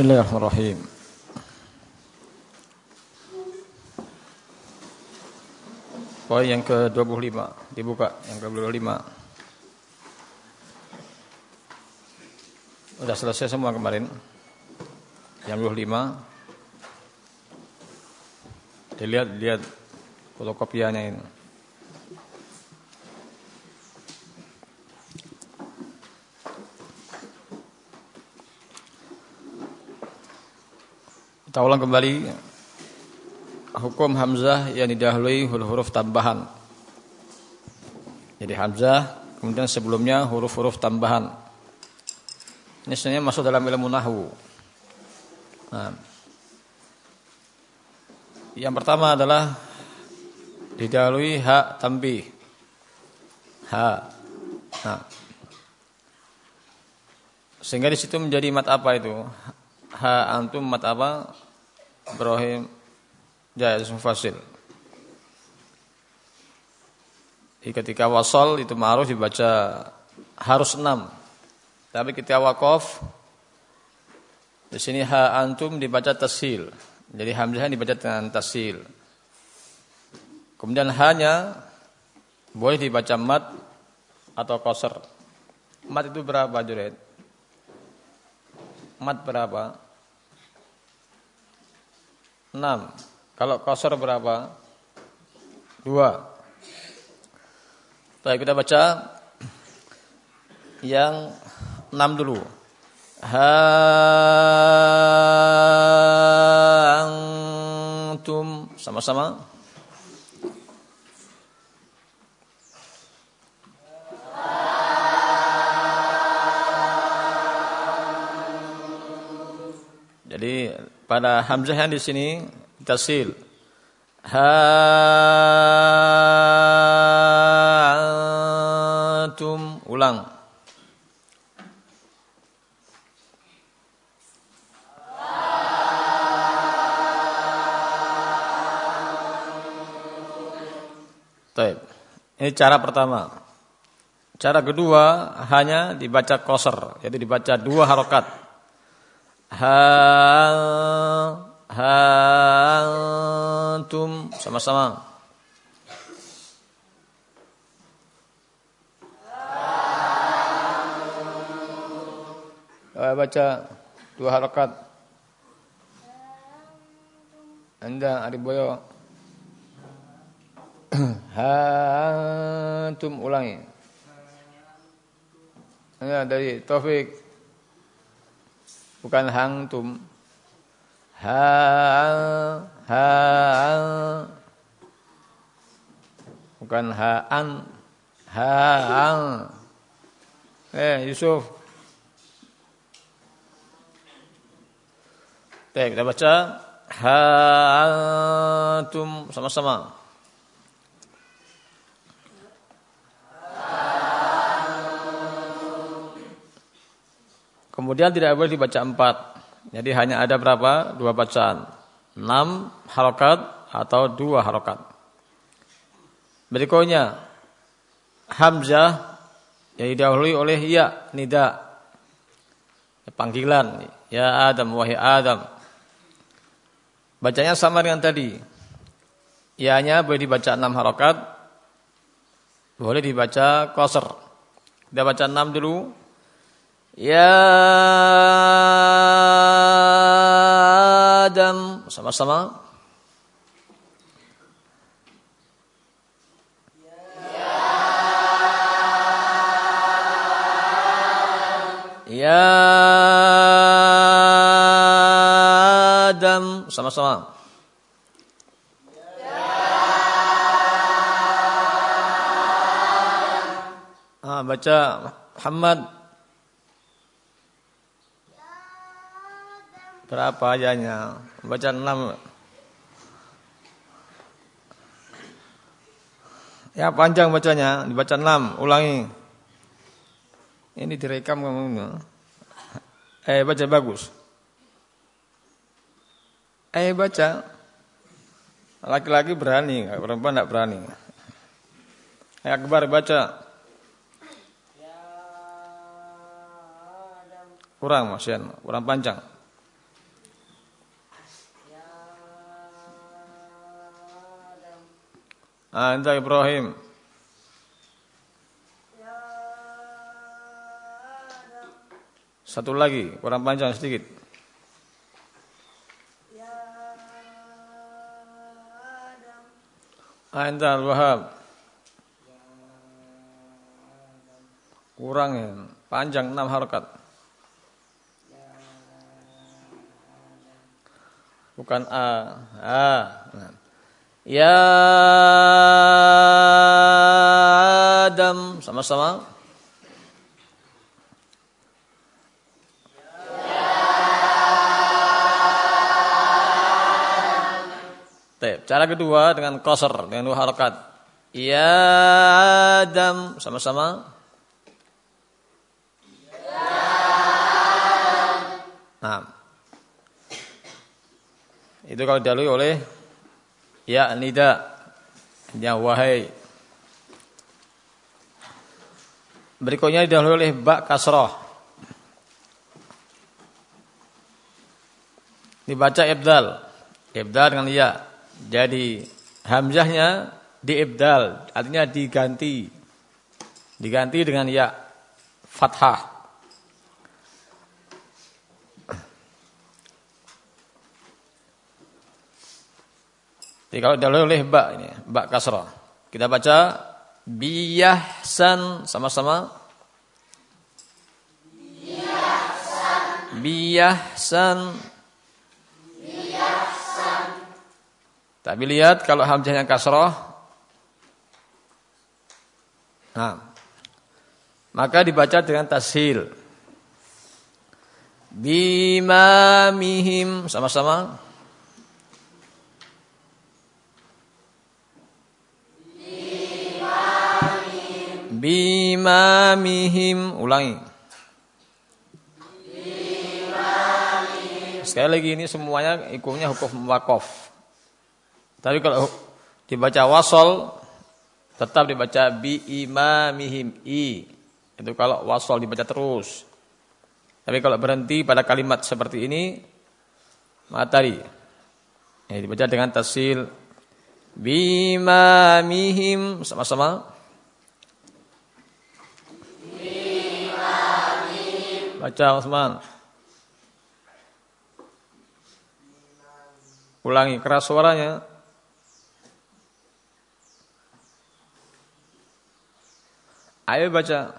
Bismillahirrahmanirrahim. Poin yang ke-25 dibuka yang ke-25. Sudah selesai semua kemarin. Yang 25. Dilihat lihat fotokopiannya ini. Kita ulang kembali hukum hamzah yang didahului huruf-huruf tambahan. Jadi hamzah kemudian sebelumnya huruf-huruf tambahan. Ini sebenarnya masuk dalam ilmu nahwu. Nah, yang pertama adalah didahului hak tambih. Ha. Nah. Sehingga di situ menjadi mat apa itu? ha antum mat apa? Ibrahim jaiz mufasil. Jadi ketika wasol itu ma'ruf dibaca harus enam. Tapi ketika wakof di sini ha antum dibaca tasil. Jadi hamzah dibaca dengan tasil. Kemudian hanya boleh dibaca mat atau koser. Mat itu berapa Juret? Mat berapa? 6. Kalau kosor berapa? 2. Baik, kita baca yang 6 dulu. Ha sama-sama Jadi pada hamzah yang di sini tasil. Ha antum ulang. Ini cara pertama. Cara kedua hanya dibaca koser, yaitu dibaca dua harokat ha ha antum sama-sama Saya baca dua harakat. Anda Adi Boyo. ha antum ulangi. Ya dari Taufik. Bukan hang Ha ha Bukan ha an. Eh Yusuf. Baik, kita baca ha antum sama-sama. Kemudian tidak boleh dibaca empat. Jadi hanya ada berapa? Dua bacaan. Enam harokat atau dua harokat. Berikutnya Hamzah yang didahului oleh ya nida panggilan ya Adam wahai Adam. Bacanya sama dengan tadi. Ya-nya boleh dibaca enam harokat, boleh dibaca koser. Kita baca enam dulu. Ya Adam. Sama-sama Ya Adam. Sama-sama Ah, baca Muhammad Berapa ayahnya? Baca enam. Ya panjang bacanya, dibaca enam, ulangi. Ini direkam kamu. Eh baca bagus. Eh baca. Laki-laki berani, perempuan tidak berani. Eh Akbar baca. Kurang Mas kurang panjang. Anta Ibrahim. Satu lagi, kurang panjang sedikit. Anta Al-Wahab. Kurang ya, panjang enam harokat. Bukan A, A. Nah. Ya Adam, sama-sama. Cara kedua dengan koser, dengan dua harakat. Ya Adam, sama-sama. Nah. Itu kalau didalui oleh ya nida. Ya wahai. Berikutnya didalui oleh ba kasroh. Dibaca ibdal. Ibdal dengan ya. Jadi hamzahnya diibdal, artinya diganti. Diganti dengan ya fathah. Kalau dalil oleh ba ini, ba kasrah. Kita baca biyahsan sama-sama. Biyahsan. Biyahsan. Tapi lihat kalau hamzah yang kasroh. Nah, maka dibaca dengan tashil. Bimamihim sama-sama. Bimamihim ulangi. Sekali lagi ini semuanya hukumnya hukum wakaf. Tapi kalau dibaca wasol tetap dibaca bi imamihim i. Itu kalau wasol dibaca terus. Tapi kalau berhenti pada kalimat seperti ini matari. Ya, dibaca dengan tasil bimamihim sama-sama. Baca Osman. Ulangi keras suaranya. Ayo baca.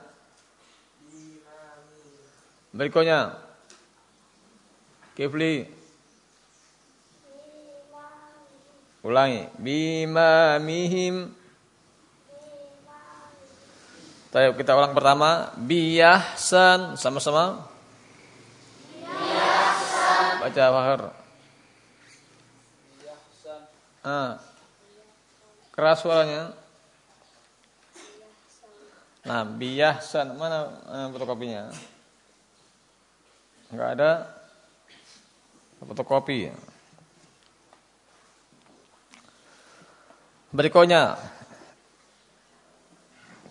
Berikutnya. Kifli. Ulangi. Bima mihim. Tayo kita ulang pertama. Biyahsan. Sama-sama. Biyahsan. Baca Fahar. Ah. Keras suaranya. Nah, biyahsan mana eh, fotokopinya? Enggak ada fotokopi. Berikutnya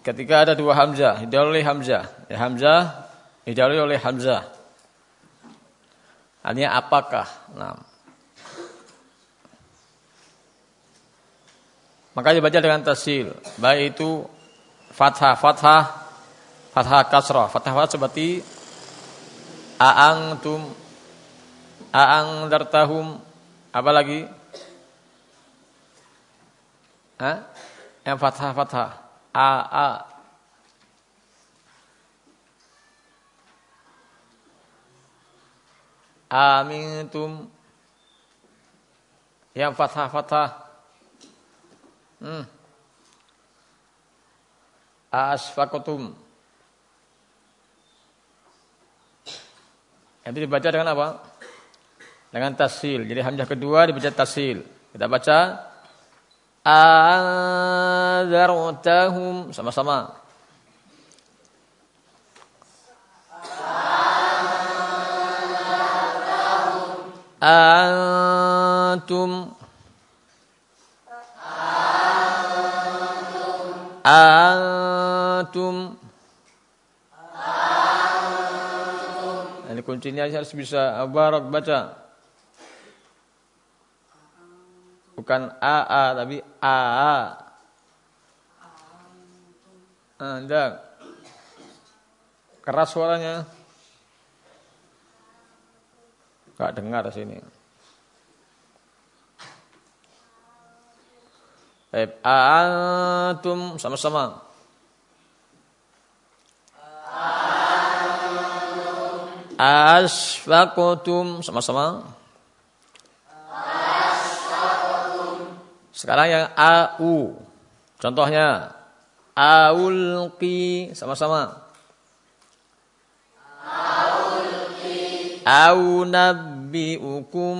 ketika ada dua hamzah, didahului hamzah, ya hamzah didahului oleh hamzah. Artinya apakah? Nah. Maka dibaca dengan tasil, baik itu fathah fathah fathah kasrah fathah fathah seperti tum aang dartahum apa lagi Hah? yang fathah fathah a a amintum yang fathah fathah hmm asfakotum. Itu dibaca dengan apa? Dengan tasil. Jadi hamzah kedua dibaca tasil. Kita baca anzartahum. Sama-sama. Antum. Antum. Ini kuncinya harus bisa barak baca bukan a a tapi a, -a. Anda keras suaranya. Gak dengar sini. Baik, antum sama-sama. Asfaqtum sama-sama. Sekarang yang au. Contohnya aulqi sama-sama. Aulqi. Au nabbiukum.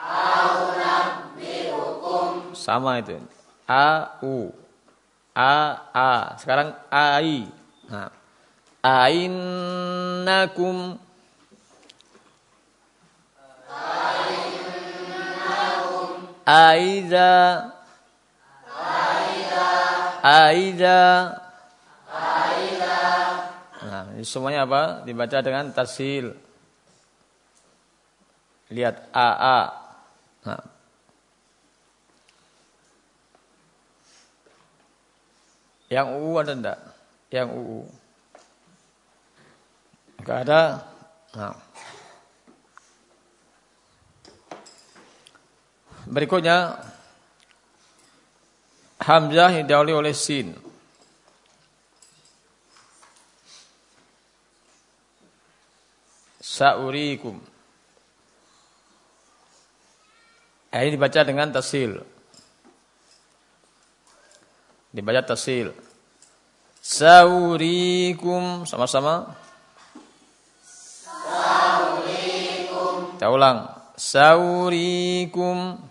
Au nabbiukum. Sama itu. Au. A a. Sekarang ai. Nah. Ainnakum Aiza Aiza Nah, ini semuanya apa? Dibaca dengan tasil. Lihat AA. Nah. Yang UU ada enggak? Yang UU. Enggak ada. Nah. Berikutnya Hamzah didahului oleh sin. Sa'urikum. Eh, ini dibaca dengan tasil. Dibaca tasil. Saurikum sama-sama. Saurikum. Kita ulang. Saurikum.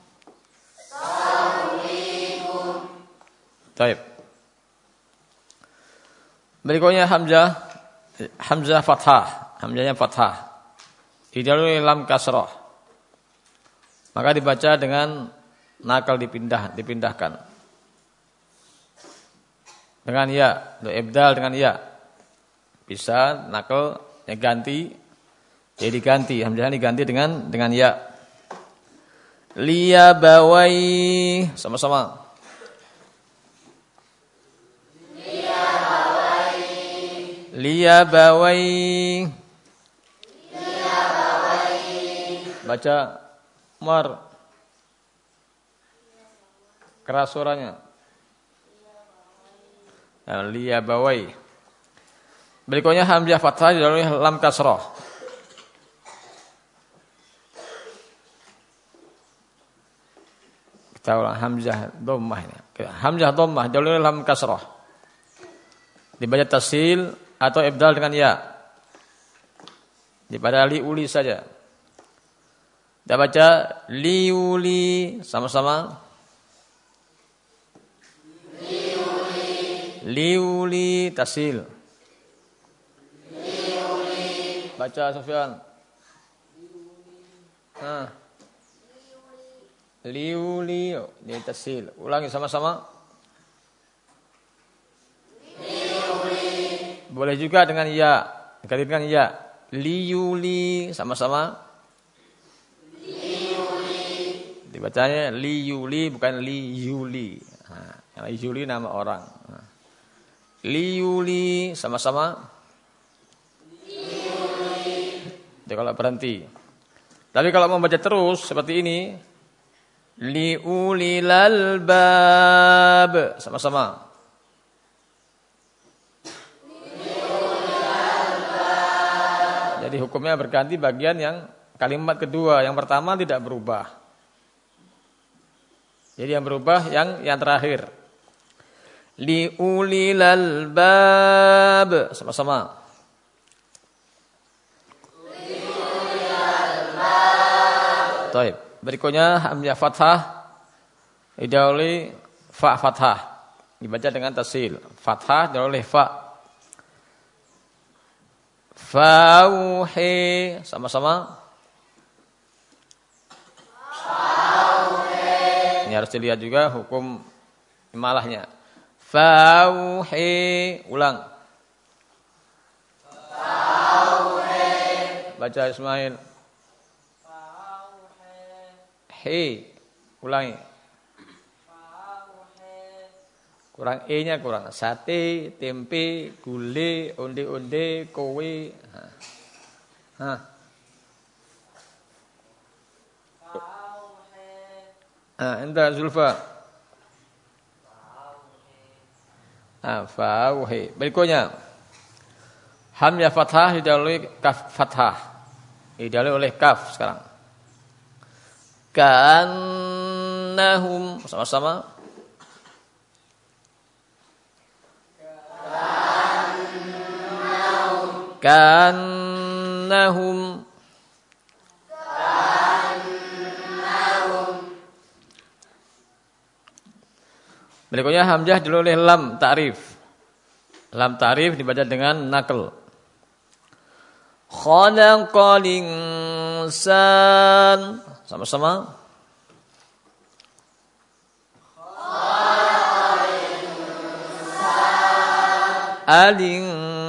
Taib. Berikutnya Hamzah Hamzah fathah, Hamzahnya fathah. Didahului lam kasroh. Maka dibaca dengan nakal dipindah, dipindahkan. Dengan ya, untuk ibdal dengan ya. Bisa nakal ya ganti jadi ganti, hamzahnya diganti dengan dengan ya. Liya bawai sama-sama. Liyabawai. Baca mar. Keras suaranya. Nah, liyabawai. Berikutnya hamzah fathah dilalui lam kasroh. Kita ulang hamzah dhammah ini. Hamzah dhammah dilalui lam kasroh. Dibaca tasil atau ibdal dengan ya. Daripada uli saja. Kita baca liuli sama-sama. Liuli. Liuli tasil. Liuli. Baca Sofyan. Nah. Liuli. Oh, ini tasil. Ulangi sama-sama. Boleh juga dengan ya. Ganti dengan ya. Liyuli sama-sama. Liyuli. Dibacanya liyuli bukan liyuli. Nah, liyuli nama orang. Nah. Liyuli sama-sama. Liyuli. Jadi kalau berhenti. Tapi kalau membaca terus seperti ini. Liulilal bab sama-sama. Jadi hukumnya berganti bagian yang kalimat kedua, yang pertama tidak berubah. Jadi yang berubah yang yang terakhir. Li ulil bab sama-sama. Taib. Berikutnya hamzah fathah idawli fa fathah. Dibaca dengan tasil. Fathah didahului fa Fauhi sama-sama. Ini harus dilihat juga hukum imalahnya. Fauhi ulang. Fauhi. Baca Ismail. Fauhi. Ulangi. Kurang E-nya kurang. Sate, tempe, gule, onde-onde, kowe. Hah. Hah. Ah, enta Zulfa. Ah, fauhi. Berikutnya. Hamzah fathah didahului kaf fathah. Didahului oleh kaf sekarang. Kannahum sama-sama. Kannahum Berikutnya hamzah oleh lam ta'rif. Lam ta'rif dibaca dengan nakal. Khalaqal insan. Sama-sama. Al-insan.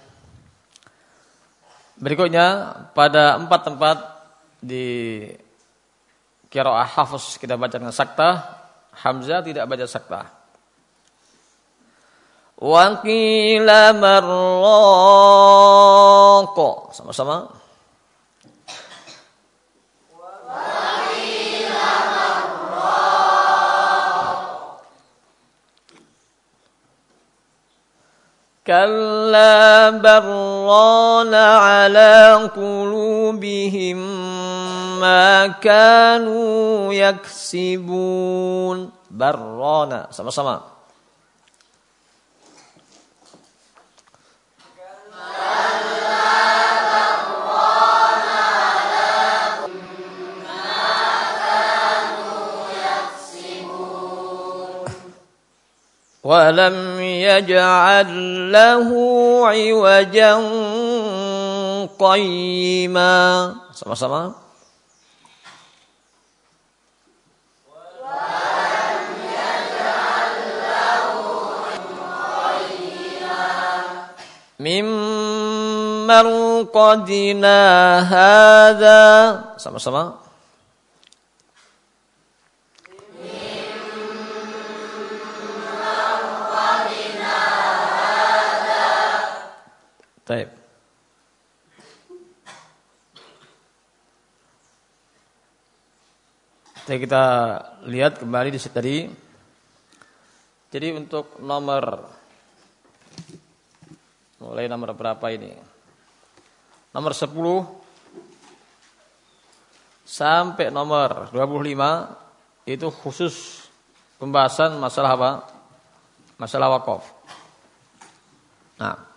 Berikutnya, pada empat tempat di Kiro'ah Hafuz kita baca dengan sakta, Hamzah tidak baca sakta. Wakila marroko. Sama-sama. كلا بران على قلوبهم ما كانوا يكسبون. بران sama-sama. ولم يجعل له عوجا قيما. Sama-sama. من مرقدنا هذا. Sama-sama. Baik. Jadi kita lihat kembali di situ tadi. Jadi untuk nomor mulai nomor berapa ini? Nomor 10 sampai nomor 25 itu khusus pembahasan masalah apa? Masalah wakaf. Nah,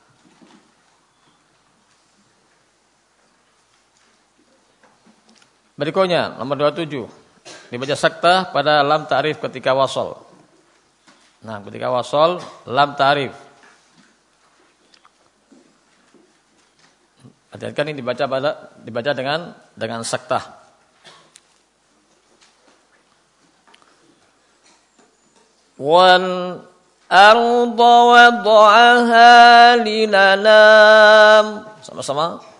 Berikutnya nomor 27 dibaca sakta pada lam ta'rif ketika wasol. Nah, ketika wasol lam ta'rif. Hati-hati ini dibaca pada dibaca dengan dengan sakta. Wal arda wada'aha lilanam. Sama-sama.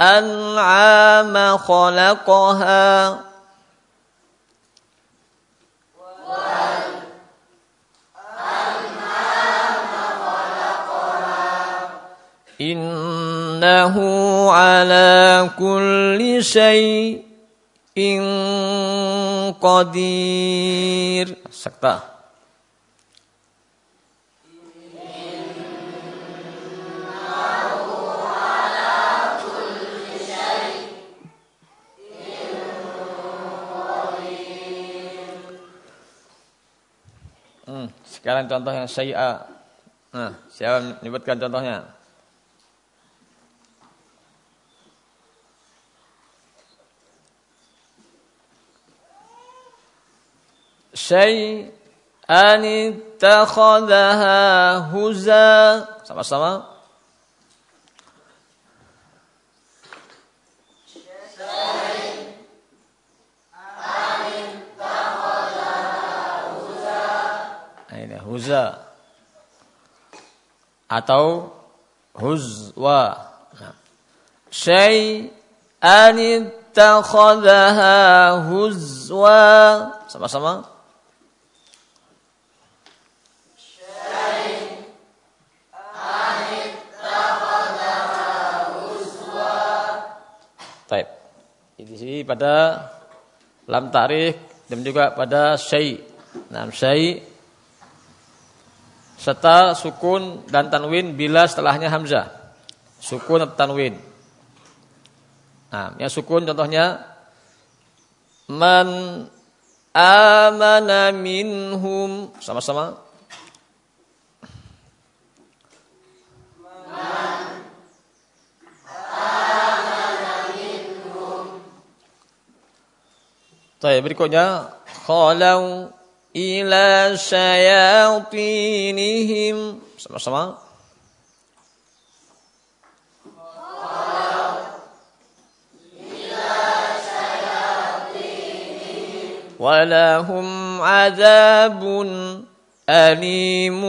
والأنعام خلقها. إنه على كل شيء قدير. سكتة Sekarang contoh yang syai'a. Nah, siapa menyebutkan contohnya? Syai'an ittakhadaha huza. Sama-sama. Huza atau huzwa. Nah. Syai'an huzwa. Sama-sama. Di sini pada lam tarikh dan juga pada syai. Nah, syai serta sukun dan tanwin bila setelahnya hamzah. Sukun atau tanwin. Nah, yang sukun contohnya man amana minhum sama-sama Baik, berikutnya khalau ila syayatinihim sama-sama ولهم عذاب أليم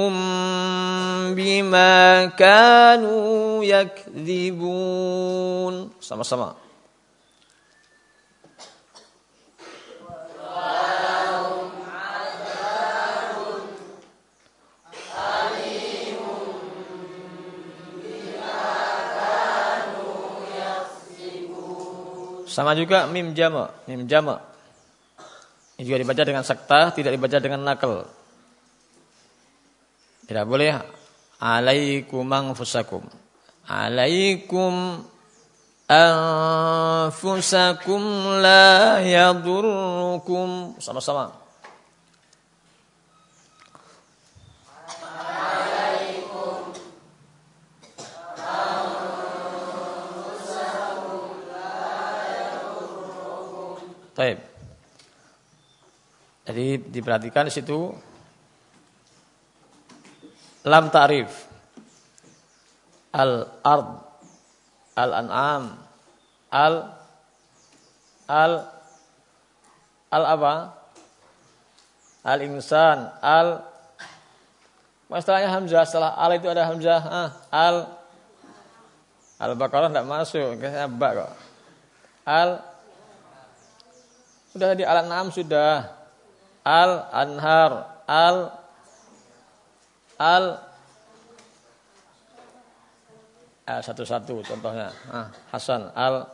بما كانوا يكذبون sama-sama Sama juga mim jama, mim jama. Ini juga dibaca dengan sakta, tidak dibaca dengan nakal. Tidak boleh alaikum anfusakum. Alaikum anfusakum la yadurrukum. Sama-sama. Taib. Jadi diperhatikan di situ. Lam ta'rif. Al ard al an'am al al al apa al insan al masalahnya hamzah. Setelah al itu ada hamzah. Ah, al. Al baqarah tidak masuk. Kayaknya bak kok. Al sudah di al-an'am sudah. Al-anhar, al al al satu-satu contohnya. Ah, Hasan al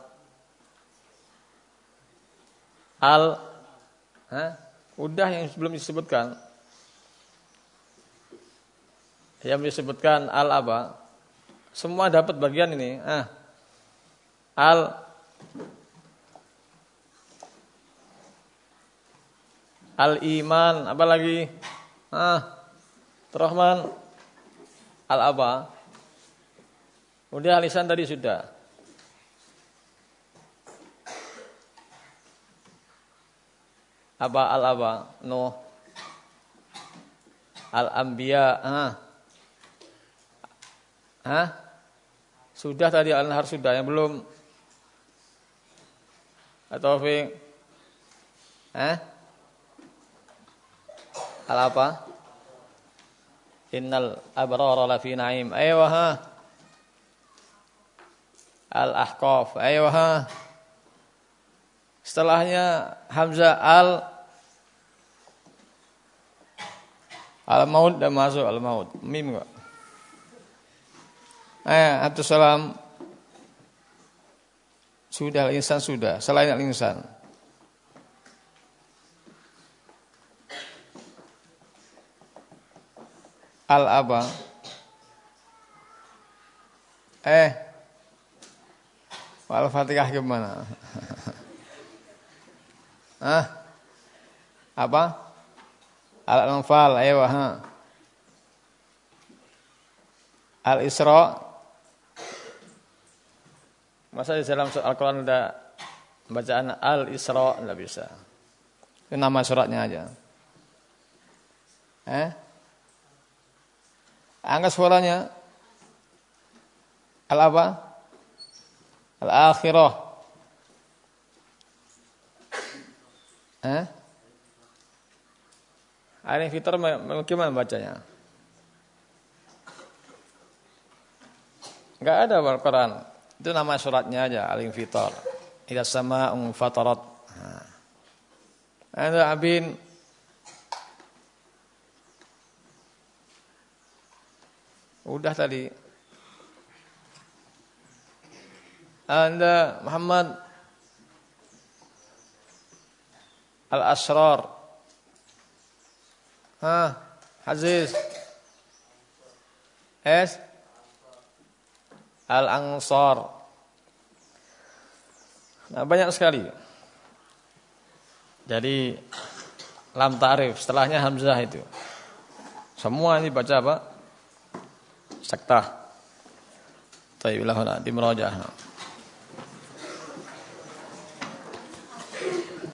al Hah? Udah yang sebelum disebutkan. Yang disebutkan al apa? Semua dapat bagian ini. Ah. Al Al-iman, apa lagi? Ah, Rahman. Al-apa? Udah alisan tadi sudah. Apa al-apa? No. Al-anbiya. Ah. Hah? Sudah tadi al-nahar sudah yang belum. Atau? Hah? Al apa? Innal abrara lafi na'im. Ayo ha. Al ahqaf. Ayo ha. Setelahnya Hamzah al al maut dan masuk al maut. Mim kok. Eh, atau salam sudah insan sudah, selain al insan. Al apa? Eh. Al-Fatihah gimana? Hah? Apa? Al-Anfal, ayo ha. Al-Isra Masa di dalam Al-Quran ada bacaan Al-Isra Tidak bisa Itu nama suratnya aja Eh? Angkat suaranya Al apa? Al-Akhirah Eh? Alif fitar bagaimana bacanya? Enggak ada Al-Quran. Itu nama suratnya aja, Alif fitar. Ila sama fatarat. Ada abin Udah tadi. Anda Muhammad Al-Asrar. Ha, Aziz. Es. Al-Ansar. Nah, banyak sekali. Jadi lam ta'rif, setelahnya hamzah itu. Semua ini baca apa? Saktah. Tayyib lahuna dimrajah.